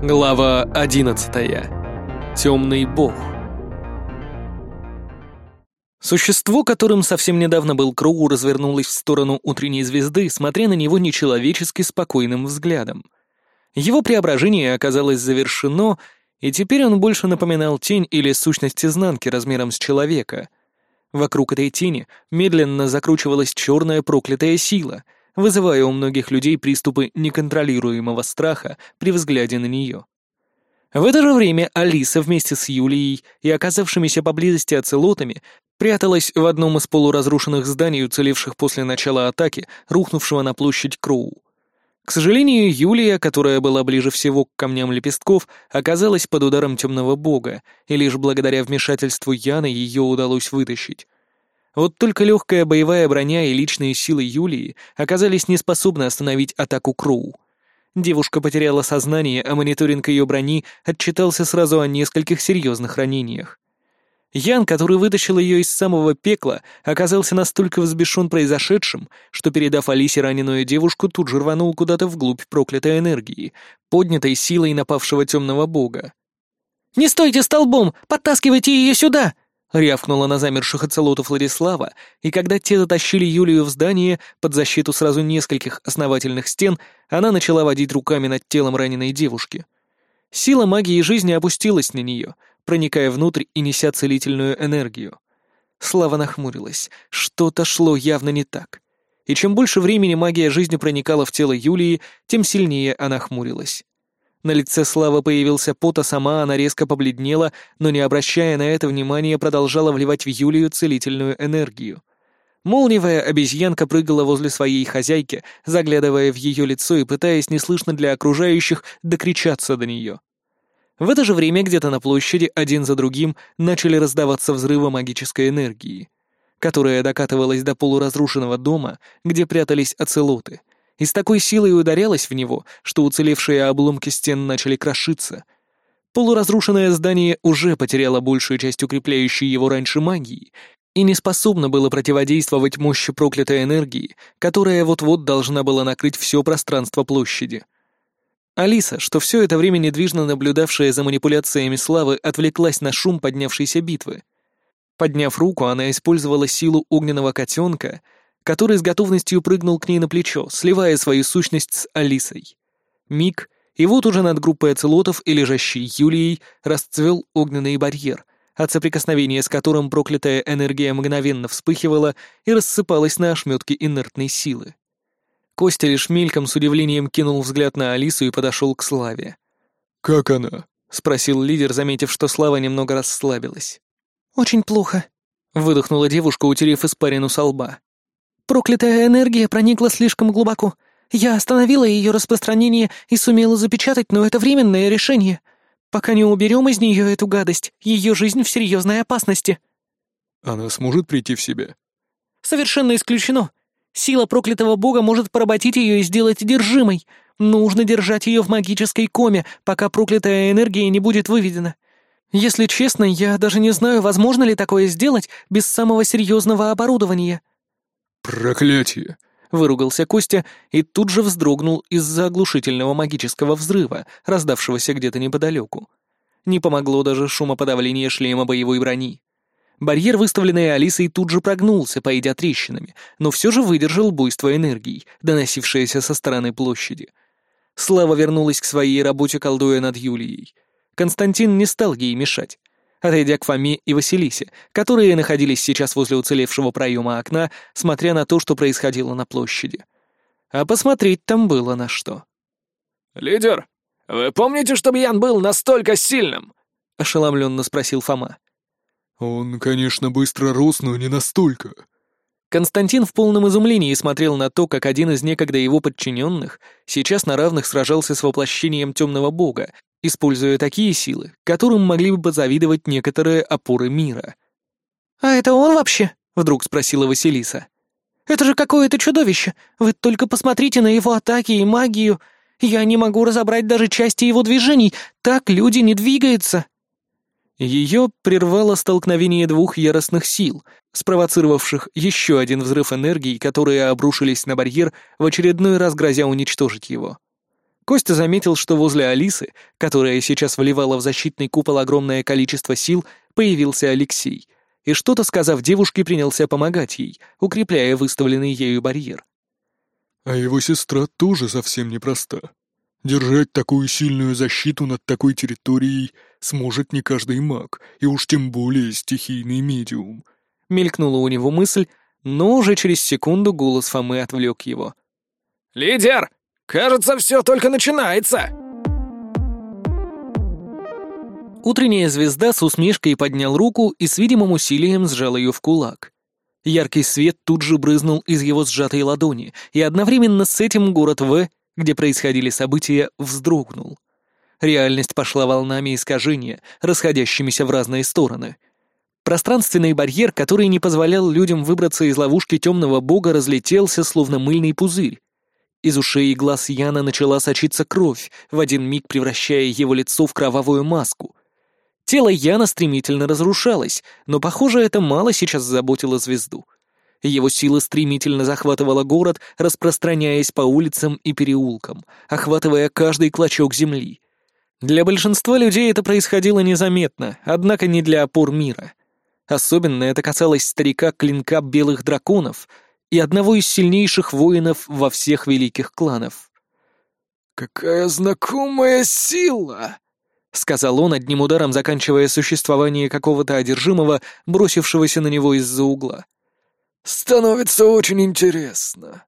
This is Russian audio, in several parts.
Глава 11. Темный бог. Существо, которым совсем недавно был Кроу, развернулось в сторону утренней звезды, смотря на него нечеловечески спокойным взглядом. Его преображение оказалось завершено, и теперь он больше напоминал тень или сущность изнанки размером с человека. Вокруг этой тени медленно закручивалась черная проклятая сила — вызывая у многих людей приступы неконтролируемого страха при взгляде на нее. В это же время Алиса вместе с Юлией и оказавшимися поблизости оцелотами пряталась в одном из полуразрушенных зданий, уцелевших после начала атаки, рухнувшего на площадь Кроу. К сожалению, Юлия, которая была ближе всего к камням лепестков, оказалась под ударом темного бога, и лишь благодаря вмешательству Яны ее удалось вытащить. Вот только легкая боевая броня и личные силы Юлии оказались неспособны остановить атаку Кроу. Девушка потеряла сознание, а мониторинг ее брони отчитался сразу о нескольких серьезных ранениях. Ян, который вытащил ее из самого пекла, оказался настолько взбешен произошедшим, что, передав Алисе раненую девушку, тут же рванул куда-то вглубь проклятой энергии, поднятой силой напавшего темного бога. «Не стойте столбом! Подтаскивайте ее сюда!» Рявкнула на замерших оцелотов Владислава, и когда те затащили Юлию в здание под защиту сразу нескольких основательных стен, она начала водить руками над телом раненой девушки. Сила магии жизни опустилась на нее, проникая внутрь и неся целительную энергию. Слава нахмурилась. Что-то шло явно не так. И чем больше времени магия жизни проникала в тело Юлии, тем сильнее она хмурилась. На лице Славы появился пот, а сама она резко побледнела, но, не обращая на это внимания, продолжала вливать в Юлию целительную энергию. Молниевая обезьянка прыгала возле своей хозяйки, заглядывая в ее лицо и пытаясь неслышно для окружающих докричаться до нее. В это же время где-то на площади один за другим начали раздаваться взрывы магической энергии, которая докатывалась до полуразрушенного дома, где прятались оцелоты — и с такой силой ударялась в него, что уцелевшие обломки стен начали крошиться. Полуразрушенное здание уже потеряло большую часть укрепляющей его раньше магии и не способно было противодействовать мощи проклятой энергии, которая вот-вот должна была накрыть все пространство площади. Алиса, что все это время недвижно наблюдавшая за манипуляциями славы, отвлеклась на шум поднявшейся битвы. Подняв руку, она использовала силу огненного котенка — который с готовностью прыгнул к ней на плечо, сливая свою сущность с Алисой. Миг, и вот уже над группой оцелотов и лежащей Юлией расцвел огненный барьер, от соприкосновения с которым проклятая энергия мгновенно вспыхивала и рассыпалась на ошметки инертной силы. Костя лишь мельком с удивлением кинул взгляд на Алису и подошел к Славе. «Как она?» — спросил лидер, заметив, что Слава немного расслабилась. «Очень плохо», — выдохнула девушка, утерев испарину со лба. Проклятая энергия проникла слишком глубоко. Я остановила ее распространение и сумела запечатать, но это временное решение. Пока не уберем из нее эту гадость, ее жизнь в серьезной опасности. Она сможет прийти в себя? Совершенно исключено. Сила проклятого бога может поработить ее и сделать одержимой. Нужно держать ее в магической коме, пока проклятая энергия не будет выведена. Если честно, я даже не знаю, возможно ли такое сделать без самого серьезного оборудования. «Проклятие!» — выругался Костя и тут же вздрогнул из-за оглушительного магического взрыва, раздавшегося где-то неподалеку. Не помогло даже шумоподавление шлема боевой брони. Барьер, выставленный Алисой, тут же прогнулся, пойдя трещинами, но все же выдержал буйство энергии, доносившееся со стороны площади. Слава вернулась к своей работе, колдуя над Юлией. Константин не стал ей мешать отойдя к Фоме и Василисе, которые находились сейчас возле уцелевшего проема окна, смотря на то, что происходило на площади. А посмотреть там было на что. «Лидер, вы помните, чтобы Ян был настолько сильным?» — ошеломленно спросил Фома. «Он, конечно, быстро рос, но не настолько». Константин в полном изумлении смотрел на то, как один из некогда его подчиненных сейчас на равных сражался с воплощением темного бога, используя такие силы, которым могли бы позавидовать некоторые опоры мира. «А это он вообще?» — вдруг спросила Василиса. «Это же какое-то чудовище! Вы только посмотрите на его атаки и магию! Я не могу разобрать даже части его движений, так люди не двигаются!» Ее прервало столкновение двух яростных сил, спровоцировавших еще один взрыв энергии, которые обрушились на барьер, в очередной раз грозя уничтожить его. Костя заметил, что возле Алисы, которая сейчас вливала в защитный купол огромное количество сил, появился Алексей, и что-то сказав девушке, принялся помогать ей, укрепляя выставленный ею барьер. А его сестра тоже совсем непроста. Держать такую сильную защиту над такой территорией сможет не каждый маг, и уж тем более стихийный медиум. Мелькнула у него мысль, но уже через секунду голос Фомы отвлек его. «Лидер! Кажется, все только начинается!» Утренняя звезда с усмешкой поднял руку и с видимым усилием сжал ее в кулак. Яркий свет тут же брызнул из его сжатой ладони, и одновременно с этим город В, где происходили события, вздрогнул. Реальность пошла волнами искажения, расходящимися в разные стороны. Пространственный барьер, который не позволял людям выбраться из ловушки темного бога, разлетелся, словно мыльный пузырь. Из ушей и глаз Яна начала сочиться кровь, в один миг превращая его лицо в кровавую маску. Тело Яна стремительно разрушалось, но, похоже, это мало сейчас заботило звезду. Его сила стремительно захватывала город, распространяясь по улицам и переулкам, охватывая каждый клочок земли. Для большинства людей это происходило незаметно, однако не для опор мира. Особенно это касалось старика клинка белых драконов и одного из сильнейших воинов во всех великих кланов. «Какая знакомая сила!» — сказал он, одним ударом заканчивая существование какого-то одержимого, бросившегося на него из-за угла. «Становится очень интересно».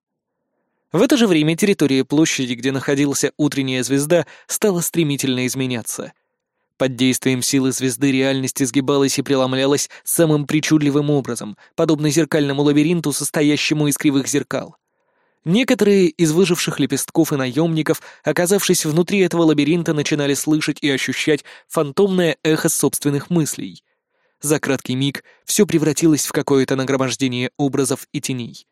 В это же время территория площади, где находился утренняя звезда, стала стремительно изменяться. Под действием силы звезды реальность изгибалась и преломлялась самым причудливым образом, подобно зеркальному лабиринту, состоящему из кривых зеркал. Некоторые из выживших лепестков и наемников, оказавшись внутри этого лабиринта, начинали слышать и ощущать фантомное эхо собственных мыслей. За краткий миг все превратилось в какое-то нагромождение образов и теней.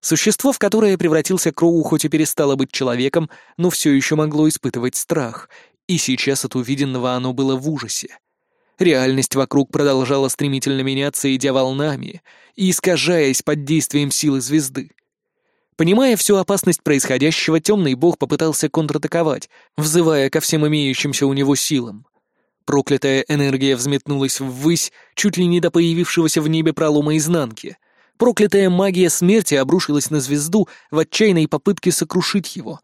Существо, в которое превратился Кроу, хоть и перестало быть человеком, но все еще могло испытывать страх, и сейчас от увиденного оно было в ужасе. Реальность вокруг продолжала стремительно меняться, идя волнами и искажаясь под действием силы звезды. Понимая всю опасность происходящего, темный бог попытался контратаковать, взывая ко всем имеющимся у него силам. Проклятая энергия взметнулась ввысь, чуть ли не до появившегося в небе пролома изнанки. Проклятая магия смерти обрушилась на звезду в отчаянной попытке сокрушить его.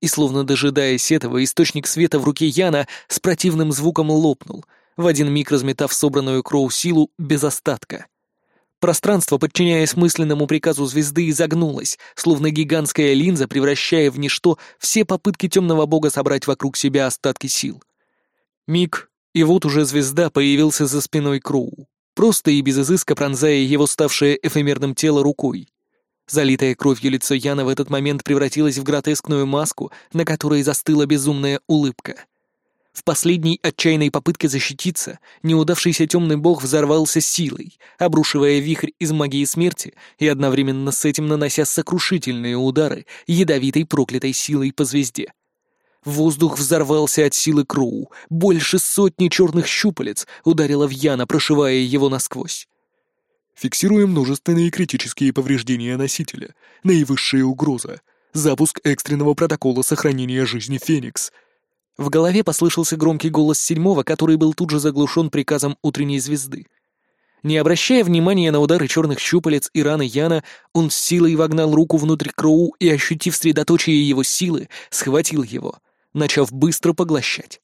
И словно дожидаясь этого, источник света в руке Яна с противным звуком лопнул, в один миг разметав собранную Кроу силу без остатка. Пространство, подчиняясь мысленному приказу звезды, изогнулось, словно гигантская линза, превращая в ничто все попытки темного бога собрать вокруг себя остатки сил. Миг, и вот уже звезда появился за спиной Кроу, просто и без изыска пронзая его ставшее эфемерным тело рукой. Залитое кровью лицо Яна в этот момент превратилось в гротескную маску, на которой застыла безумная улыбка — в последней отчаянной попытке защититься, неудавшийся темный бог взорвался силой, обрушивая вихрь из магии смерти и одновременно с этим нанося сокрушительные удары ядовитой проклятой силой по звезде. Воздух взорвался от силы Кроу, больше сотни черных щупалец ударило в Яна, прошивая его насквозь. Фиксируем множественные критические повреждения носителя, наивысшая угроза, запуск экстренного протокола сохранения жизни Феникс — в голове послышался громкий голос седьмого, который был тут же заглушен приказом утренней звезды. Не обращая внимания на удары черных щупалец и раны Яна, он с силой вогнал руку внутрь Кроу и, ощутив средоточие его силы, схватил его, начав быстро поглощать.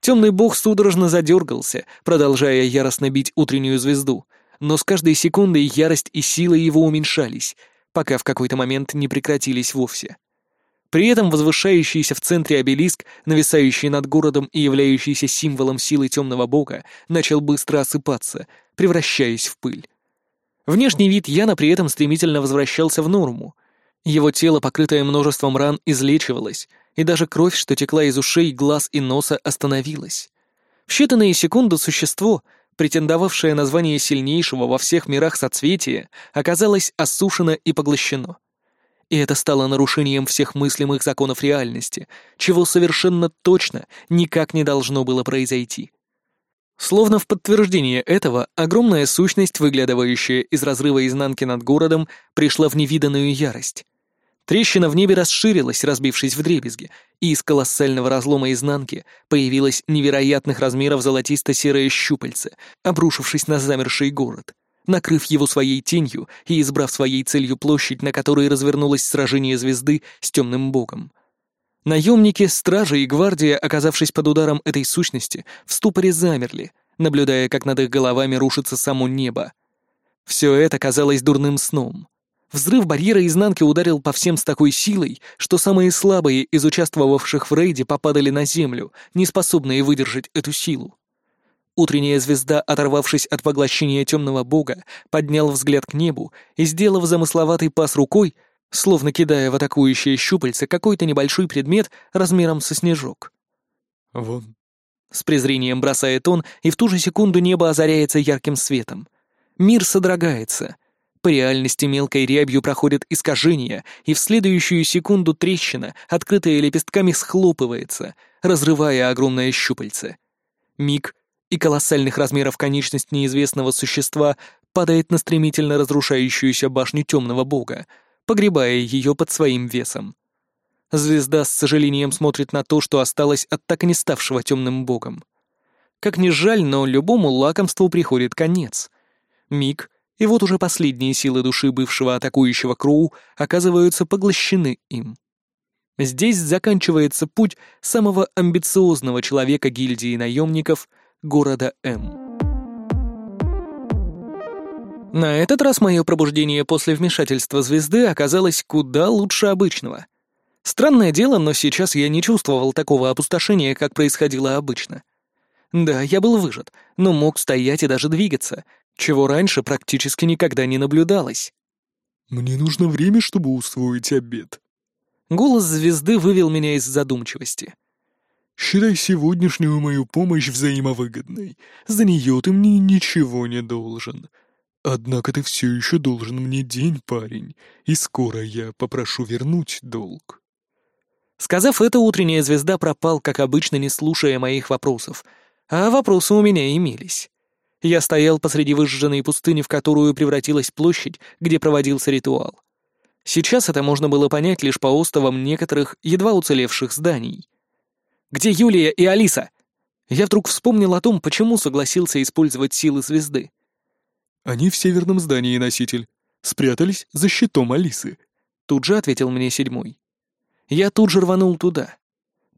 Темный бог судорожно задергался, продолжая яростно бить утреннюю звезду, но с каждой секундой ярость и сила его уменьшались, пока в какой-то момент не прекратились вовсе. При этом возвышающийся в центре обелиск, нависающий над городом и являющийся символом силы темного бога, начал быстро осыпаться, превращаясь в пыль. Внешний вид Яна при этом стремительно возвращался в норму. Его тело, покрытое множеством ран, излечивалось, и даже кровь, что текла из ушей, глаз и носа, остановилась. В считанные секунды существо, претендовавшее на звание сильнейшего во всех мирах соцветия, оказалось осушено и поглощено и это стало нарушением всех мыслимых законов реальности, чего совершенно точно никак не должно было произойти. Словно в подтверждение этого, огромная сущность, выглядывающая из разрыва изнанки над городом, пришла в невиданную ярость. Трещина в небе расширилась, разбившись в дребезги, и из колоссального разлома изнанки появилось невероятных размеров золотисто-серое щупальце, обрушившись на замерший город, накрыв его своей тенью и избрав своей целью площадь, на которой развернулось сражение звезды с темным богом. Наемники, стражи и гвардия, оказавшись под ударом этой сущности, в ступоре замерли, наблюдая, как над их головами рушится само небо. Все это казалось дурным сном. Взрыв барьера изнанки ударил по всем с такой силой, что самые слабые из участвовавших в рейде попадали на землю, не способные выдержать эту силу. Утренняя звезда, оторвавшись от поглощения темного бога, поднял взгляд к небу и, сделав замысловатый пас рукой, словно кидая в атакующее щупальце какой-то небольшой предмет размером со снежок. «Вон». С презрением бросает он, и в ту же секунду небо озаряется ярким светом. Мир содрогается — по реальности мелкой рябью проходят искажения, и в следующую секунду трещина, открытая лепестками, схлопывается, разрывая огромное щупальце. Миг, и колоссальных размеров конечность неизвестного существа падает на стремительно разрушающуюся башню темного бога, погребая ее под своим весом. Звезда с сожалением смотрит на то, что осталось от так и не ставшего темным богом. Как ни жаль, но любому лакомству приходит конец. Миг — и вот уже последние силы души бывшего атакующего Кроу оказываются поглощены им. Здесь заканчивается путь самого амбициозного человека гильдии наемников города М. На этот раз мое пробуждение после вмешательства звезды оказалось куда лучше обычного. Странное дело, но сейчас я не чувствовал такого опустошения, как происходило обычно. Да, я был выжат, но мог стоять и даже двигаться, чего раньше практически никогда не наблюдалось. «Мне нужно время, чтобы усвоить обед». Голос звезды вывел меня из задумчивости. «Считай сегодняшнюю мою помощь взаимовыгодной. За нее ты мне ничего не должен. Однако ты все еще должен мне день, парень, и скоро я попрошу вернуть долг». Сказав это, утренняя звезда пропал, как обычно, не слушая моих вопросов. А вопросы у меня имелись. Я стоял посреди выжженной пустыни, в которую превратилась площадь, где проводился ритуал. Сейчас это можно было понять лишь по остовам некоторых едва уцелевших зданий. «Где Юлия и Алиса?» Я вдруг вспомнил о том, почему согласился использовать силы звезды. «Они в северном здании, носитель. Спрятались за щитом Алисы», — тут же ответил мне седьмой. Я тут же рванул туда.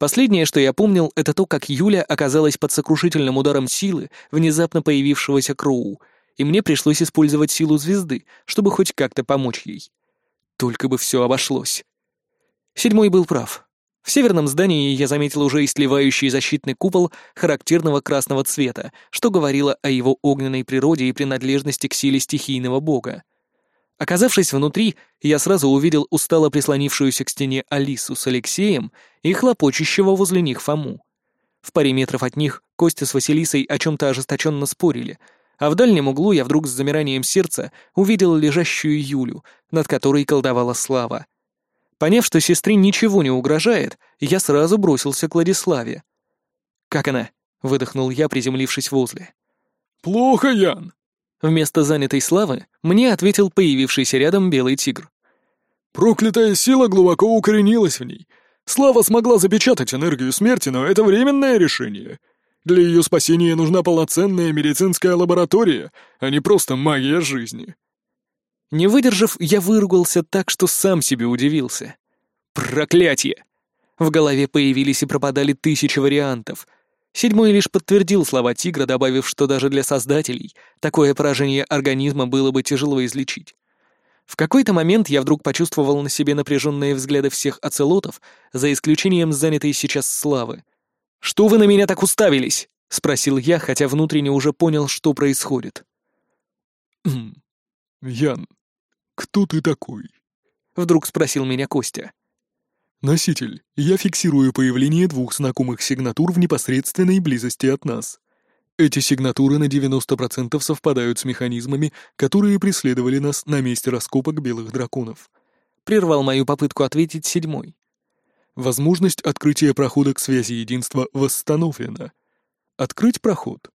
Последнее, что я помнил, это то, как Юля оказалась под сокрушительным ударом силы внезапно появившегося Кроу, и мне пришлось использовать силу звезды, чтобы хоть как-то помочь ей. Только бы все обошлось. Седьмой был прав. В северном здании я заметил уже истлевающий защитный купол характерного красного цвета, что говорило о его огненной природе и принадлежности к силе стихийного бога. Оказавшись внутри, я сразу увидел устало прислонившуюся к стене Алису с Алексеем и хлопочущего возле них Фому. В паре метров от них Костя с Василисой о чем-то ожесточенно спорили, а в дальнем углу я вдруг с замиранием сердца увидел лежащую Юлю, над которой колдовала Слава. Поняв, что сестре ничего не угрожает, я сразу бросился к Владиславе. «Как она?» — выдохнул я, приземлившись возле. «Плохо, Ян!» Вместо занятой славы мне ответил появившийся рядом белый тигр. «Проклятая сила глубоко укоренилась в ней. Слава смогла запечатать энергию смерти, но это временное решение. Для ее спасения нужна полноценная медицинская лаборатория, а не просто магия жизни». Не выдержав, я выругался так, что сам себе удивился. «Проклятие!» В голове появились и пропадали тысячи вариантов — Седьмой лишь подтвердил слова тигра, добавив, что даже для создателей такое поражение организма было бы тяжело излечить. В какой-то момент я вдруг почувствовал на себе напряженные взгляды всех оцелотов, за исключением занятой сейчас славы. «Что вы на меня так уставились?» — спросил я, хотя внутренне уже понял, что происходит. «Ян, кто ты такой?» — вдруг спросил меня Костя. «Носитель, я фиксирую появление двух знакомых сигнатур в непосредственной близости от нас. Эти сигнатуры на 90% совпадают с механизмами, которые преследовали нас на месте раскопок белых драконов». Прервал мою попытку ответить седьмой. Возможность открытия прохода к связи единства восстановлена. Открыть проход.